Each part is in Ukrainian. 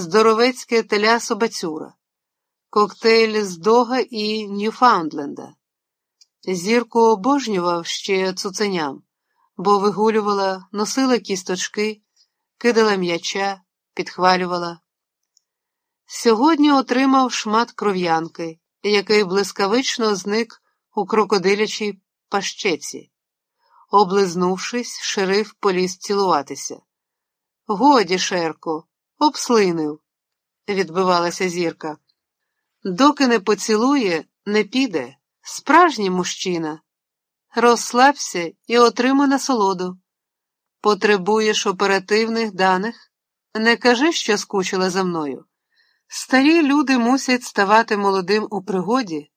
здоровецьке теля собацюра, коктейль з Дога і Ньюфаундленда. Зірку обожнював ще цуценям, бо вигулювала, носила кісточки, кидала м'яча, підхвалювала. Сьогодні отримав шмат кров'янки, який блискавично зник у крокодилячій пащеці. Облизнувшись, шериф поліз цілуватися. Годі, Шерко, обслинив, відбивалася зірка. Доки не поцілує, не піде. Справжній мужчина. Розслабся і отримай насолоду. Потребуєш оперативних даних? Не кажи, що скучила за мною. Старі люди мусять ставати молодим у пригоді,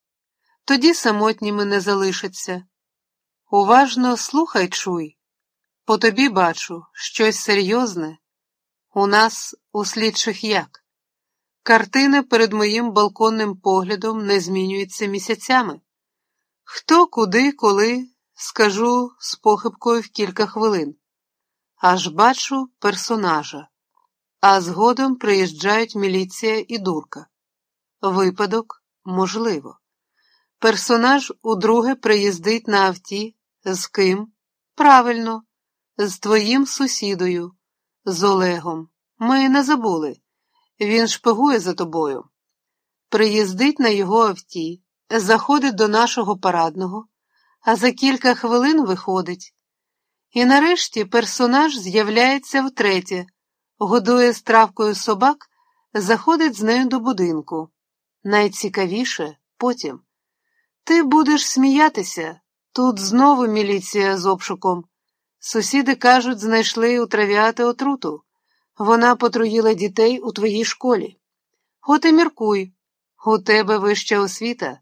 тоді самотніми не залишаться. Уважно слухай, чуй. По тобі бачу щось серйозне. У нас у слідчих як. Картина перед моїм балконним поглядом не змінюється місяцями. Хто, куди, коли, скажу з похибкою в кілька хвилин. Аж бачу персонажа, а згодом приїжджають міліція і дурка. Випадок можливо. Персонаж удруге приїздить на авті. З ким? Правильно, з твоїм сусідою, з Олегом. Ми не забули. Він шпигує за тобою. Приїздить на його авті, заходить до нашого парадного, а за кілька хвилин виходить. І нарешті персонаж з'являється втретє, годує стравкою собак, заходить з нею до будинку. Найцікавіше потім. Ти будеш сміятися. Тут знову міліція з обшуком. Сусіди кажуть, знайшли у травіати отруту. Вона потруїла дітей у твоїй школі. От і міркуй, у тебе вища освіта.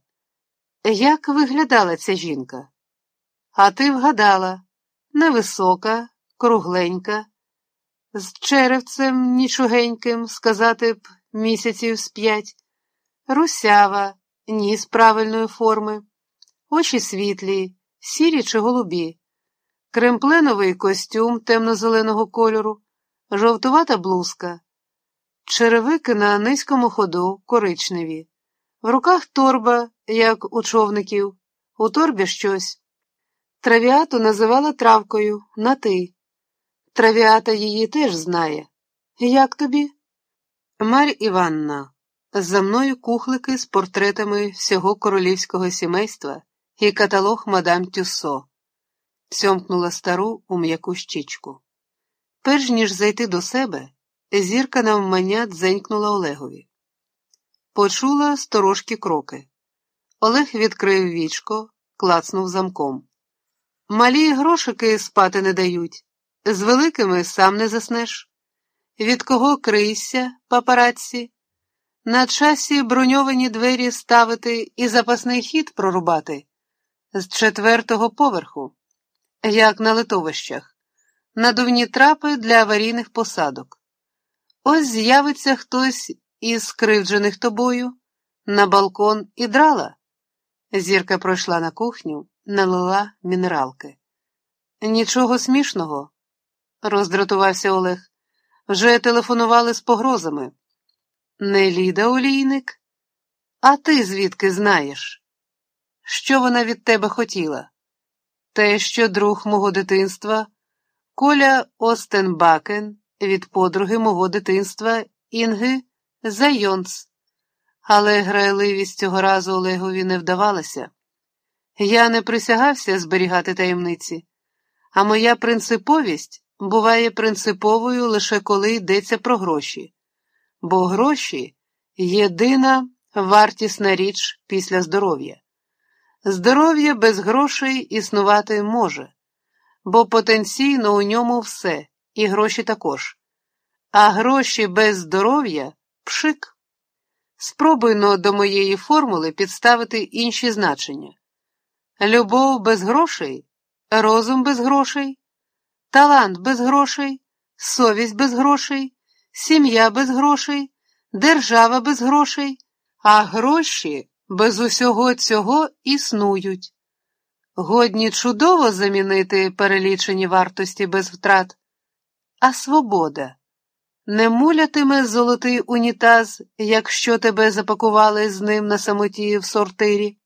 Як виглядала ця жінка? А ти вгадала невисока, кругленька, з черевцем нічогеньким, сказати б, місяців з п'ять, русява, ніс правильної форми, очі світлі, сірі чи голубі, кремпленовий костюм темно-зеленого кольору, жовтувата блузка, черевики на низькому ходу, коричневі, в руках торба, як у човників, у торбі щось. Травіату називала травкою на ти. Травіата її теж знає. Як тобі? Марь Іванна, за мною кухлики з портретами всього королівського сімейства і каталог мадам Тюссо, цьомкнула стару у м'яку щічку. Перш ніж зайти до себе, зірка навмання дзенькнула Олегові. Почула сторожкі кроки. Олег відкрив вічко, клацнув замком. Малі грошики спати не дають, з великими сам не заснеш. Від кого крийся, папараці? На часі броньовані двері ставити і запасний хід прорубати з четвертого поверху, як на литовищах, надувні трапи для аварійних посадок. Ось з'явиться хтось із скривджених тобою на балкон і драла. Зірка пройшла на кухню, налила мінералки. Нічого смішного, роздратувався Олег. Вже телефонували з погрозами. Не Ліда олійник? А ти звідки знаєш? Що вона від тебе хотіла? Те, що друг мого дитинства, Коля Остенбакен від подруги мого дитинства Інги Зайонц. Але грайливість цього разу Олегові не вдавалася. Я не присягався зберігати таємниці, а моя принциповість буває принциповою лише коли йдеться про гроші, бо гроші єдина вартісна річ після здоров'я. Здоров'я без грошей існувати може, бо потенційно у ньому все, і гроші також. А гроші без здоров'я пшик. Спробуйно до моєї формули підставити інші значення. Любов без грошей, розум без грошей, талант без грошей, совість без грошей, сім'я без грошей, держава без грошей, а гроші без усього цього існують. Годні чудово замінити перелічені вартості без втрат, а свобода. Не мулятиме золотий унітаз, якщо тебе запакували з ним на самоті в сортирі.